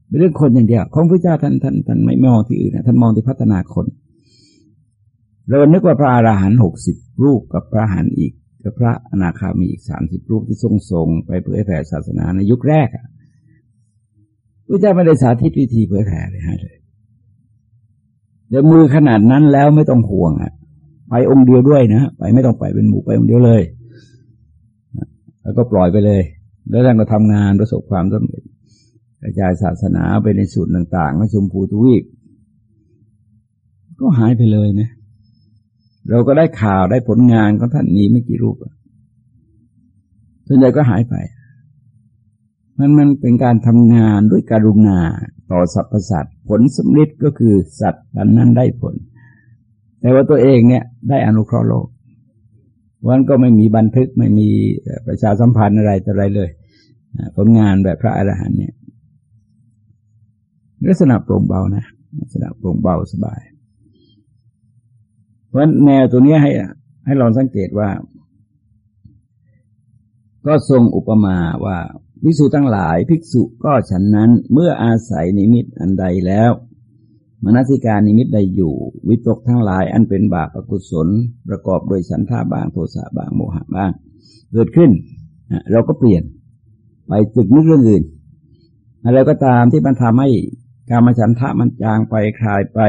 เป็นเรื่องคนอย่างเดียวของพระเจ้าท่านท่านท่านไม่มองที่อื่นนะท่านมองที่พัฒนาคน เรานึกว่าพระอาหารหันต์หกสิบรูปกับพระหันอีกกับพระอนาคามีอีกสามสิบรูปที่ทรงส่งไปเผยแผ่ศาสนาในยุคแรกอะพระเจ้าไม่ได้สาธิตวิธีเผยแผ่เลยให้เลยเดี๋ยวมือขนาดนั้นแล้วไม่ต้องห่วงอะ ไปองค์เดียวด้วยนะไปไม่ต้องไปเป็นหมู่ไปองค์เดียวเลย แล้วก็ปล่อยไปเลย แล้วท่านก็ทำงานประสบความสำเร็จกระจายศาสนาไปในส่วนต่างๆไม่ชมพูทวีปก็หายไปเลยนะ เราก็ได้ข่าวได้ผลงานของท่านมีไม่กี่รูปส่วนใหญ่ก็หายไป มันมันเป็นการทำงานด้วยการุณาต่อสรรพสัตว์ผลสำลิดก็คือสัตว์นั้นนั้นได้ผล แต่ว่าตัวเองเนี่ยได้อนุเคราะห์โลกวันก็ไม่มีบันทึกไม่มีประชาสัมพันธ์อะไรต่ออะไรเลยผลงานแบบพระอรหันต์เนี่ยลักษณะโปร่งเบานะลักษณะโปร่งเบาสบาย ราะแนวตัวนี้ให้ ให้ลองสังเกตว่า ก็ทรงอุปมาว่าภิกษุทั้งหลายภิกษุก็ฉันนั้นเมื่ออาศัยนิมิตอันใดแล้วมนสิการนิมิตใดอยู่ วิตกทั้งหลายอันเป็นบาปอกุศล ประกอบโดยฉันท่าบางโทสะบางโมหะบ้าง เกิดขึ้น เราก็เปลี่ยนไปตึกนึกเรื่องอื่น อะไรก็ตามที่มันทำให้การมาฉันทะมันจางไปคลายไป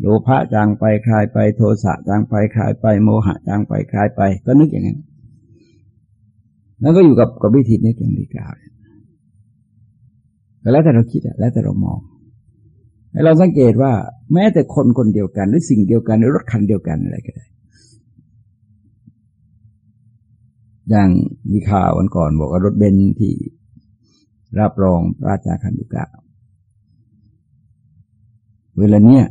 โลภะจางไปคลายไปโทสะจางไปคลายไป โมหะจางไปคลายไป ก็นึกอย่างนั้นแล้วก็อยู่กับกับวิธีนี้อย่างดีกล่าวแต่แล้วแต่เราคิดอะแล้วแต่เรามองให้เราสังเกตว่า แม้แต่คนคนเดียวกัน หรือสิ่งเดียวกันหรือรถคันเดียวกันอะไรก็ได้ อย่างมีข่าววันก่อนบอกว่ารถเบนซ์ที่รับรองราชาคันดุกะ เวลาเนี้ย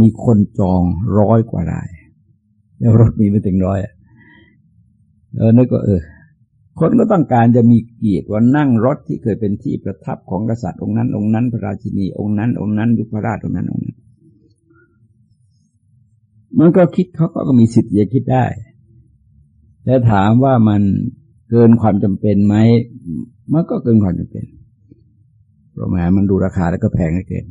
มีคนจองร้อยกว่าราย แล้วรถมีไม่ถึงร้อยเออนึกก็เออ คนก็ต้องการจะมีเกียรติว่านั่งรถที่เคยเป็นที่ประทับของกษัตริย์องค์นั้นองค์นั้นพระราชินีองค์นั้นองค์นั้นยุพรราชองค์นั้นองค์นั้น มันก็คิดเขาก็มีสิทธิ์จะคิดได้ แต่ถามว่ามันเกินความจำเป็นไหมมันก็เกินความจำเป็นเพราะแม้มันดูราคาแล้วก็แพงเกิน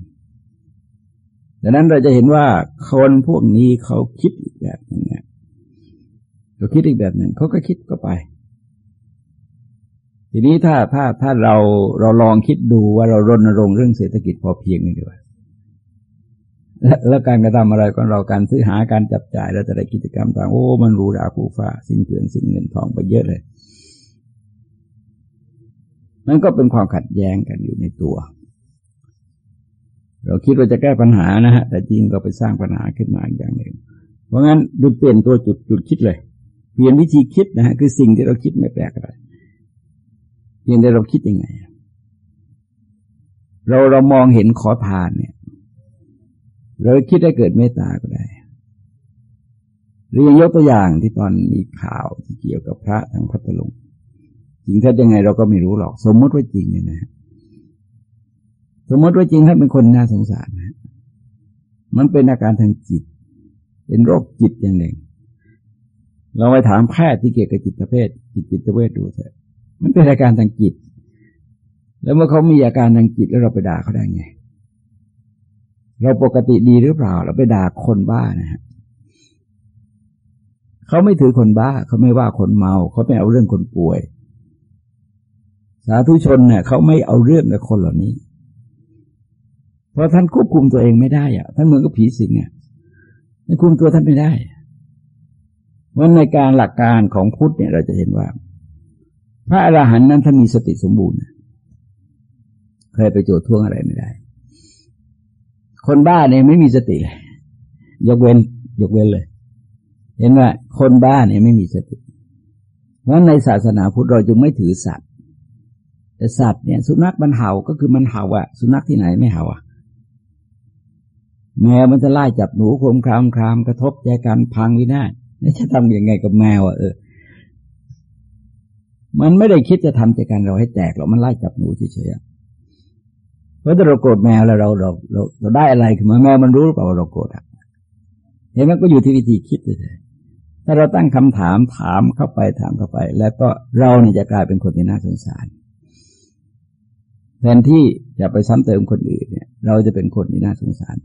ดังนั้นเราจะเห็นว่าคนพวกนี้เขาคิดอีกแบบหนึ่งเขาคิดอีกแบบหนึ่งเขาก็คิดก็ไป ทีนี้ถ้าถ้าถ้าเราเราลองคิดดูว่าเรารณรงค์เรื่องเศรษฐกิจพอเพียงนี่ดีกว่าแล้วการกระทำอะไรของเราการซื้อหาการจับจ่ายแล้วแต่กิจกรรมต่างโอ้ มันรูราคูฟ้าสิ้นเปลืองสิ้นเงินทองไปเยอะเลยมันก็เป็นความขัดแย้งกันอยู่ในตัว เราคิดว่าจะแก้ปัญหานะฮะ แต่จริงก็ไปสร้างปัญหาขึ้นมาอย่างหนึ่ง เพราะงั้นดูเปลี่ยนตัวจุดจุดคิดเลย เปลี่ยนวิธีคิดนะฮะคือสิ่งที่เราคิดไม่แปลกอะไรเพียงแต่เราคิดยังไง เราเรามองเห็นขอทานเนี่ย เราคิดได้เกิดเมตตาก็ได้หรือยังยกตัวอย่างที่ตอนมีข่าวที่เกี่ยวกับพระทางพัทลุงจริงแท้ยังไงเราก็ไม่รู้หรอก สมมติว่าจริงเนี่ยนะ สมมติว่าจริงถ้าเป็นคนน่าสงสารนะ มันเป็นอาการทางจิต เป็นโรคจิตอย่างหนึ่ง เราไปถามแพทย์ที่เกี่ยวกับจิตเภทจิตจิตเวทดูเถอะ มันเป็นอาการทางจิต แล้วเมื่อเขามีอาการทางจิตแล้วเราไปด่าเขาได้ไง เราปกติดีหรือเปล่า เราไปด่าคนบ้านะฮะเขาไม่ถือคนบ้า เขาไม่ว่าคนเมา เขาไม่เอาเรื่องคนป่วย สาธุชนเนี่ยเขาไม่เอาเรื่องกับคนเหล่านี้ เพราะท่านควบคุมตัวเองไม่ได้อะท่านเหมือนกับผีสิงอะควบคุมตัวท่านไม่ได้ว่าในการหลักการของพุทธเนี่ยเราจะเห็นว่า พระอรหันต์นั้นท่านมีสติสมบูรณ์เคยไปโจทย์ท่วงอะไรไม่ได้ คนบ้าเนี่ยไม่มีสติเลยยกเว้น ยกเว้นเลย เห็นว่าคนบ้าเนี่ยไม่มีสติเพราะในศาสนาพุทธเราจึงไม่ถือสัตว์แต่สัตว์เนี่ย สุนัขมันเห่าก็คือมันเห่าอะสุนัขที่ไหนไม่เห่าอะ แมวมันจะไล่จับหนูโครมครามครามกระทบใจกันพังวินาศนี่จะทำยังไงกับแมวอะเออ มันไม่ได้คิดจะทำใจกันเราให้แตกหรอกมันไล่จับหนูเฉยๆเพราะถ้าเราโกรธแมวแล้วเราเราเราเราได้อะไรขึ้นมาแมวมันรู้หรือเปล่าเราโกรธอะเห็นไหมก็อยู่ที่วิธีคิดเลยถ้าเราตั้งคำถามถามเข้าไปถามเข้าไป แล้วก็เราเนี่ยจะกลายเป็นคนที่น่าสงสารแทนที่จะไปซ้ำเติมคนอื่นเนี่ย เราจะเป็นคนที่น่าสงสาร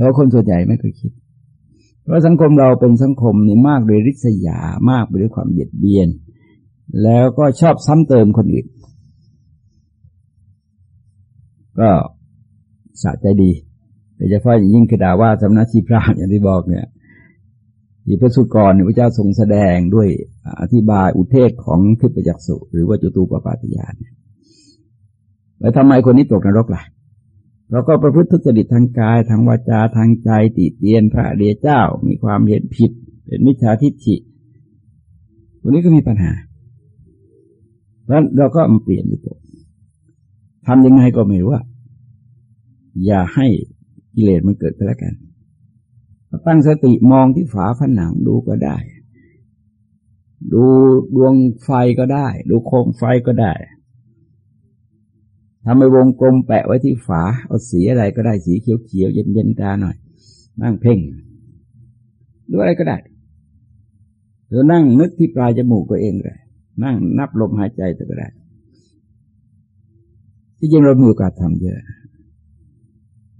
แต่ว่าคนส่วนใหญ่ไม่เคยคิด เพราะสังคมเราเป็นสังคมนี่มากโดยริษยามากไปด้วยความเบียดเบียน แล้วก็ชอบซ้ำเติมคนอื่น ก็สะใจดีแต่จะฟ้ายิ่งคือด่าว่าสำนักชีพระอย่างที่บอกเนี่ยที่พระสุกรพระเจ้าทรงแสดงด้วยอธิบายอุเทศของทิพยักษุหรือว่าจุตูปปาติยานแล้วทำไมคนนี้ตกนรกล่ะ เราก็ประพฤติทุจริตทางกายทางวาจาทางใจติเตียนพระเดียเจ้ามีความเห็นผิด เป็นมิจฉาทิฏฐิคนนี้ก็มีปัญหาแล้วเราก็มาเปลี่ยนไปตัวทำยังไงก็ไม่รู้ว่า อย่าให้กิเลสมันเกิดไปแล้วกันตั้งสติมองที่ฝาผนังดูก็ได้ ดูดวงไฟก็ได้ ดูโคมไฟก็ได้ ทำไปวงกลมแปะไว้ที่ฝา เอาสีอะไรก็ได้สีเขียวเขียวเย็นเย็นตาหน่อย นั่งเพ่งดูอะไรก็ได้หรือนั่งนึกที่ปลายจมูกตัวเองเลยนั่งนับลมหายใจตัวก็ได้ ที่จริงเรามีโอกาสทำเยอะ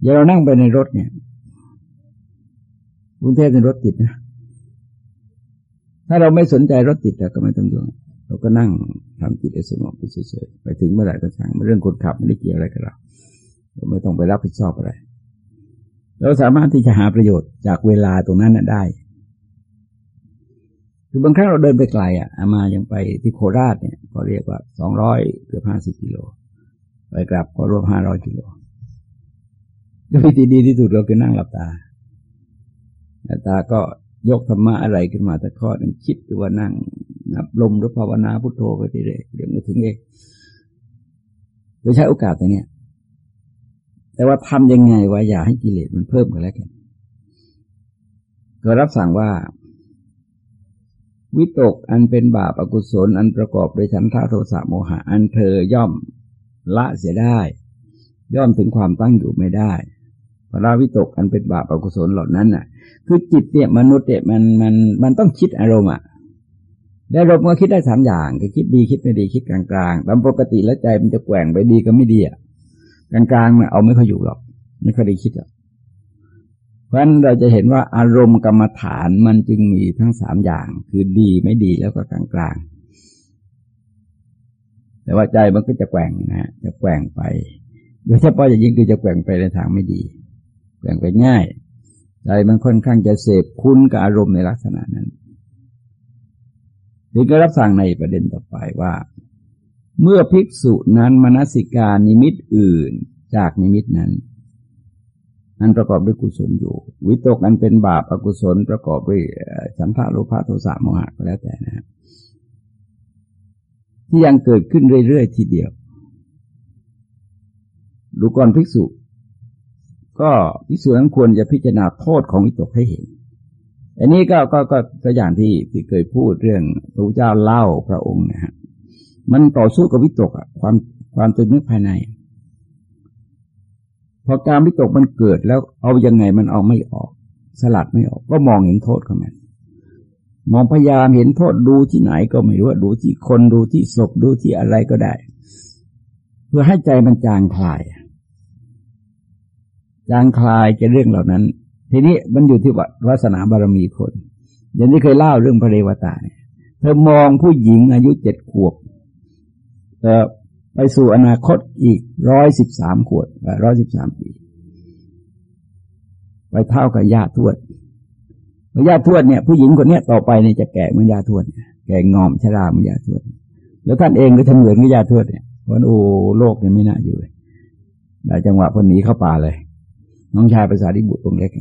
อย่าเรานั่งไปในรถเนี่ยกรุงเทพในรถติดนะ ถ้าเราไม่สนใจรถติดเราก็ไม่ต้องยุ่ง เราก็นั่งทำจิตให้สงบไปเฉยๆไปถึงเมื่อไหร่ก็ช่างเรื่องคนขับไม่ได้เกี่ยวอะไรกับเราเราไม่ต้องไปรับผิดชอบอะไรเราสามารถที่จะหาประโยชน์จากเวลาตรงนั้นได้ คือบางครั้งเราเดินไปไกลอะอามายังไปที่โคราชเนี่ยก็เรียกว่าสองร้อยเกือบห้าสิบกิโล ไปกลับก็รวมห้าร้อยกิโลวิธีดีที่สุดเราคือนั่งหลับตา ตาก็ ยกธรรมะอะไรขึ้นมาแต่ข้อนึ่งคิดหรือว่านั่ง นับลมหรือภาวนาพุทโธไปเรื่อยเดี๋ยวมาถึงเองโดยใช้โอกาสตรงนี้แต่ว่าทำยังไงว่าอย่าให้กิเลสมันเพิ่มกันแล้วกันก็รับสั่งว่า วิตกอันเป็นบาปอกุศล อันประกอบด้วยฉันทาโทสะโมหะ อันเธอย่อมละเสียได้ ย่อมถึงความตั้งอยู่ไม่ได้ พระวิตกอันเป็นบาปอกุศลเหล่านั้นน่ะ คือจิตเนี่ยมนุษย์เนี่ยมันมันมันต้องคิดอารมณ์อะได้อารมณ์ก็คิดได้สามอย่าง คือคิดดีคิดไม่ดีคิดกลางๆตามปกติแล้วใจมันจะแกว่งไปดีก็ไม่ดีอะกลางๆเนี่ยเอาไม่ค่อยอยู่หรอก ไม่ค่อยได้คิดหรอกเพราะฉะนั้นเราจะเห็นว่าอารมณ์กรรมฐานมันจึงมีทั้งสามอย่าง คือดีไม่ดีแล้วก็กลางๆแต่ว่าใจมันก็จะแกว่งนะจะแกว่งไปโดยเฉพาะอย่างยิ่งคือจะแกว่งไปในทางไม่ดี แกว่งไปง่ายใจมันค่อนข้างจะเสพคุ้นกับอารมณ์ในลักษณะนั้นถึงก็รับสั่งในประเด็นต่อไปว่า เมื่อภิกษุนั้นมนสิการนิมิตอื่นจากนิมิตนั้นนั้นประกอบด้วยกุศลอยู่ วิตกอันเป็นบาปอกุศลประกอบด้วยสันทาโลภะโทสะโมหะก็แล้วแต่นะที่ยังเกิดขึ้นเรื่อยๆทีเดียวดูก่อนภิกษุ ก็ภิกษุนั้นควรจะพิจารณาโทษของวิตกให้เห็น อันนี้ก็ก็ก็ตัวอย่างที่ที่เคยพูดเรื่องพระเจ้าเล่าพระองค์นะฮะมันต่อสู้กับวิตกอะความความตึงนึกภายใน พอการวิตกมันเกิดแล้วเอายังไงมันเอาไม่ออก สลัดไม่ออก ก็มองเห็นโทษของมันมองพยายามเห็นโทษดูที่ไหนก็ไม่รู้ว่าดูที่คนดูที่ศพดูที่อะไรก็ได้ เพื่อให้ใจมันจางคลาย จางคลายจะเรื่องเหล่านั้น ทีนี้มันอยู่ที่วาสนาบารมีคน อย่างที่เคยเล่าเรื่องพระเรวตาเนี่ยเธอมองผู้หญิงอายุเจ็ดขวบไปสู่อนาคตอีกร้อยสิบสามขวดร้อยสิบสามปี ไปเท่ากับญาติทวดญาติทวดเนี่ยผู้หญิงคนนี้ต่อไปเนี่ยจะแก่เหมือนญาติทวดแก่งอมชราเหมือนญาติทวด แล้วท่านเองก็ทำเหมือนกับญาติทวดเนี่ยเพราะโอ้โลกเนี่ยไม่น่าอยู่เลยได้จังหวะพอหนีเข้าป่าเลย น้องชายภาษาดิบุตรองเล็ก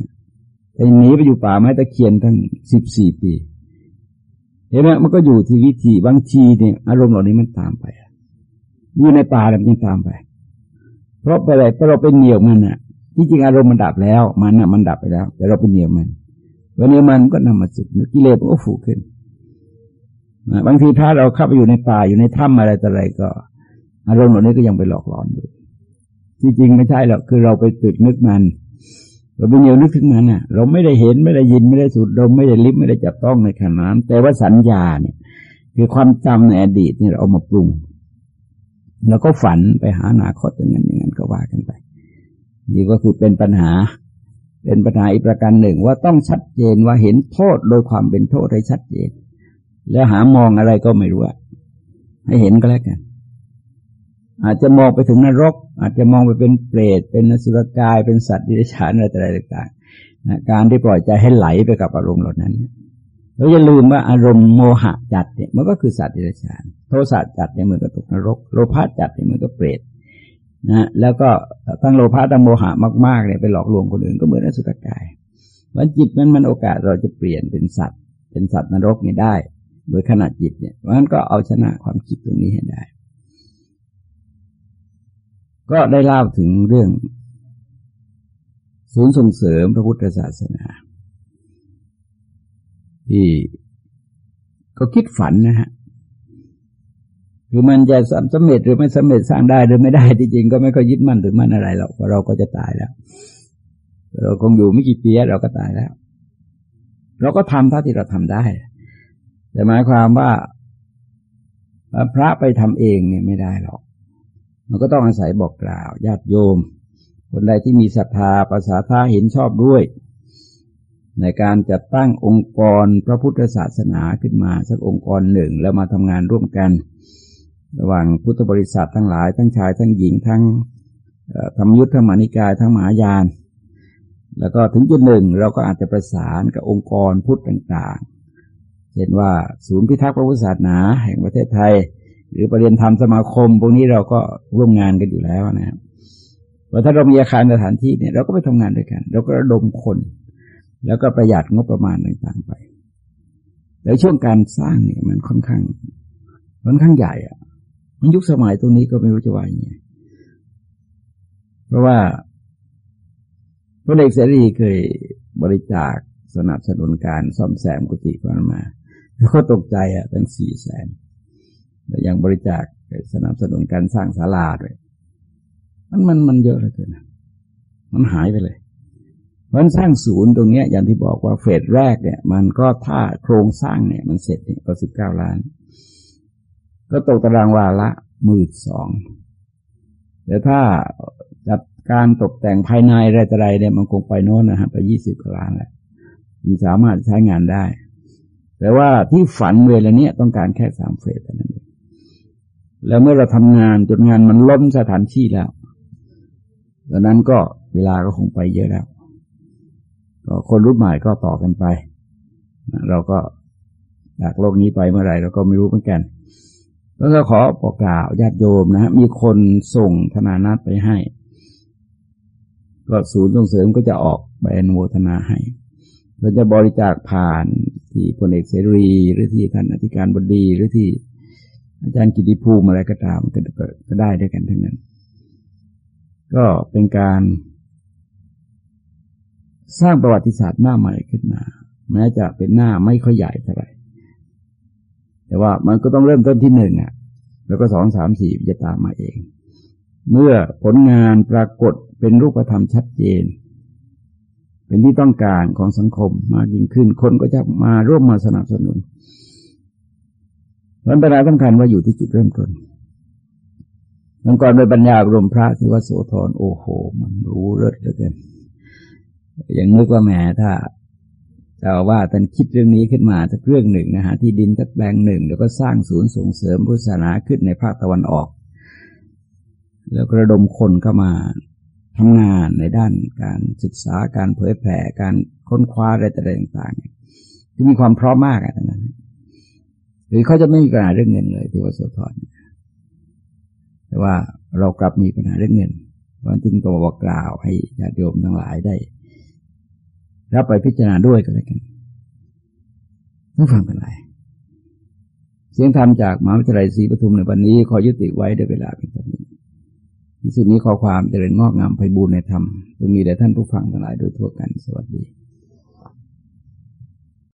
แต่หนีไปอยู่ป่าไม้ตะเคียนทั้งสิบสี่ปี เห็นไหมมันก็อยู่ที่วิธีบางทีเนี่ยอารมณ์เหล่านี้มันตามไปอยู่ในป่าแบบนี้ตามไป เพราะอะไรเพราะเราเป็นเหนียวมันอะ ที่จริงอารมณ์มันดับแล้ว มันอะมันดับไปแล้ว แต่เราเป็นเหนียวมันวันนี้มันก็นำมาสึกกิเลสมันก็ฝูขึ้นบางทีถ้าเราเข้าไปอยู่ในป่าอยู่ในถ้ำอะไรต่ออะไรก็ อารมณ์เหล่านี้ก็ยังไปหลอกหลอนอยู่ที่จริงไม่ใช่หรอกคือเราไปตึกนึกมัน เราไปเหนียวนึกถึงมันอะ เราไม่ได้เห็นไม่ได้ยินไม่ได้สูดดมไม่ได้ลิ้มไม่ได้จับต้องในขณะนั้นแต่ว่าสัญญาเนี่ย คือความจำในอดีตนี่เราเอามาปรุง แล้วก็ฝันไปหาอนาคตอย่างนั้นอย่างนั้นก็ว่ากันไปนี่ก็คือเป็นปัญหา เป็นปัญหาอีกประการหนึ่งว่าต้องชัดเจนว่าเห็นโทษโดยความเป็นโทษให้ชัดเจน แล้วหามองอะไรก็ไม่รู้ให้เห็นก็แล้วกัน อาจจะมองไปถึงนรก อาจจะมองไปเป็นเปรตเป็นนสุรกายเป็นสัตว์ดิฉันอะไรต่างๆการที่ปล่อยใจให้ไหลไปกับอารมณ์เหล่านั้นเราอย่าลืมว่าอารมณ์โมหะจัดเนี่ยมันก็คือสัตว์ดิฉันโทสะจัดเนี่ยมือนกับตกนรกโลภะจัดเนี่ยมือนกับเปรตนะแล้วก็ทั้งโลภะทั้งโมหะมากๆเนี่ยไปหลอกลวงคนอื่นก็เหมือนอสุตกายวันจิตมันมันโอกาสเราจะเปลี่ยนเป็นสัตว์ เป็นสัตว์นรกนี่ได้ โดยขนาดจิตเนี่ยเพราะฉะนั้นก็เอาชนะความคิดตรงนี้ให้ได้ ก็ได้เล่าถึงเรื่อง ศูนย์ส่งเสริมพระพุทธศาสนา ที่ก็คิดฝันนะฮะคือมันจะสำเร็จหรือไม่สำเร็จสร้างได้หรือไม่ได้ที่จริงก็ไม่ค่อยยึดมั่นถือมั่นอะไรหรอกเพราะเราก็จะตายแล้ว เราคงอยู่ไม่กี่ปีเราก็ตายแล้ว เราก็ทำเท่าที่เราทำได้ แต่หมายความว่าพระไปทำเองเนี่ยไม่ได้หรอก มันก็ต้องอาศัยบอกกล่าวญาติโยม คนใดที่มีศรัทธาภาษาท่าเห็นชอบด้วย ในการจัดตั้งองค์กรพระพุทธศาสนาขึ้นมาสักองค์กรหนึ่งแล้วมาทำงานร่วมกัน ระหว่างพุทธบริษัททั้งหลายทั้งชายทั้งหญิงทั้งธรรมยุทธธรรมานิกายทั้งมหายาน แล้วก็ถึงจุดหนึ่งเราก็อาจจะประสานกับองค์กรพุทธต่างๆ เช่นว่าศูนย์พิทักษ์พระพุทธศาสนาแห่งประเทศไทย หรือประเด็นธรรมสมาคม พวกนี้เราก็ร่วมงานกันอยู่แล้วนะครับว่าถ้าเรามีอาคารสถานที่เนี่ยเราก็ไปทำงานด้วยกัน เราก็ระดมคน แล้วก็ประหยัดงบประมาณต่างๆไป แล้วช่วงการสร้างเนี่ยมันค่อนข้างค่อนข้างใหญ่อะมันยุคสมัยตรงนี้ก็ไม่รู้จะว่ายังไงเพราะว่าพระเอกเสรีเคยบริจาคสนับสนุนการซ่อมแซมกุฏิกันมา แล้วก็ตกใจอะตั้งสี่แสน แต่ยังบริจาคสนับสนุนการสร้างศาลาด้วยมันมันมันเยอะเลยเกินมันหายไปเลยมันสร้างศูนย์ตรงเนี้ยอย่างที่บอกว่าเฟสแรกเนี่ย มันก็ถ้าโครงสร้างเนี่ย มันเสร็จเนี่ยก็สิบเก้าล้าน ก็ตกตารางวาละหมื่นสองแต่ถ้าจัดการตกแต่งภายในอะไรต่ออะไรเนี่ยมันคงไปโน้นนะฮะไปยี่สิบกว่าล้านแหละมีสามารถใช้งานได้ แต่ว่าที่ฝันเวลาเนี้ยต้องการแค่สามเฟสเท่านั้นเอง แล้วเมื่อเราทำงานจนงานมันล้นสถานที่แล้วดังนั้นก็เวลาก็คงไปเยอะแล้ว ก็คนรุ่นใหม่ก็ต่อกันไป เราก็จากโลกนี้ไปเมื่อไหร่เราก็ไม่รู้เหมือนกันแล้วก็ขอบอกกล่าวญาติโยมนะฮะมีคนส่งธนานัดไปให้ ก็ศูนย์ส่งเสริมก็จะออกใบอนุโมทนาให้เราจะบริจาคผ่านที่พลเอกเสรีหรือที่ท่านอธิการบดีหรือที่ อาจารย์กิติภูมิอะไรก็ตามก็ได้ด้วยกันทั้งนั้น ก็เป็นการสร้างประวัติศาสตร์หน้าใหม่ขึ้นมา แม้จะเป็นหน้าไม่ค่อยใหญ่เท่าไหร่แต่ว่ามันก็ต้องเริ่มต้นที่หนึ่งอะ แล้วก็สองสามสี่จะตามมาเอง เมื่อผลงานปรากฏเป็นรูปธรรมชัดเจน เป็นที่ต้องการของสังคมมากยิ่งขึ้น คนก็จะมาร่วมมาสนับสนุน มันปัญหาสำคัญว่าอยู่ที่จุดเริ่มต้นมันก่อนโดยปัญญารมพระที่ว่าโสธรโอ้โห มันรู้เลิศเหลือเกินอย่างนึกว่าแหมถ้าเจ้าว่าท่านคิดเรื่องนี้ขึ้นมาสักเรื่องหนึ่งนะฮะที่ดินสักแปลงหนึ่ง แล้วก็สร้างศูนย์ส่งเสริมพุทธศาสนาขึ้นในภาคตะวันออก แล้วกระดมคนเข้ามาทำงานในด้านการศึกษาการเผยแผ่การค้นคว้าอะไรต่างๆที่มีความพร้อมมากอะทั้งนั้น หรือเขาจะไม่มีปัญหาเรื่องเงินเลยที่วัดโสธรแต่ว่าเรากลับมีปัญหาเรื่องเงินวันจึงตัวบอกกล่าวให้ญาติโยมทั้งหลายได้ รับไปพิจารณาด้วยก็แล้วกันต้องฟังกันไรเสียงธรรมจากมหาวิทยาลัยศรีปทุมในวันนี้ ขอยุติไว้ด้วยเวลาเป็นต้นนี้ที่สุดนี้ขอความเจริญงอกงามไพบูรณนธรรมจงมีแด่ท่านผู้ฟังทั้งหลายโดยทั่วกันสวัสดี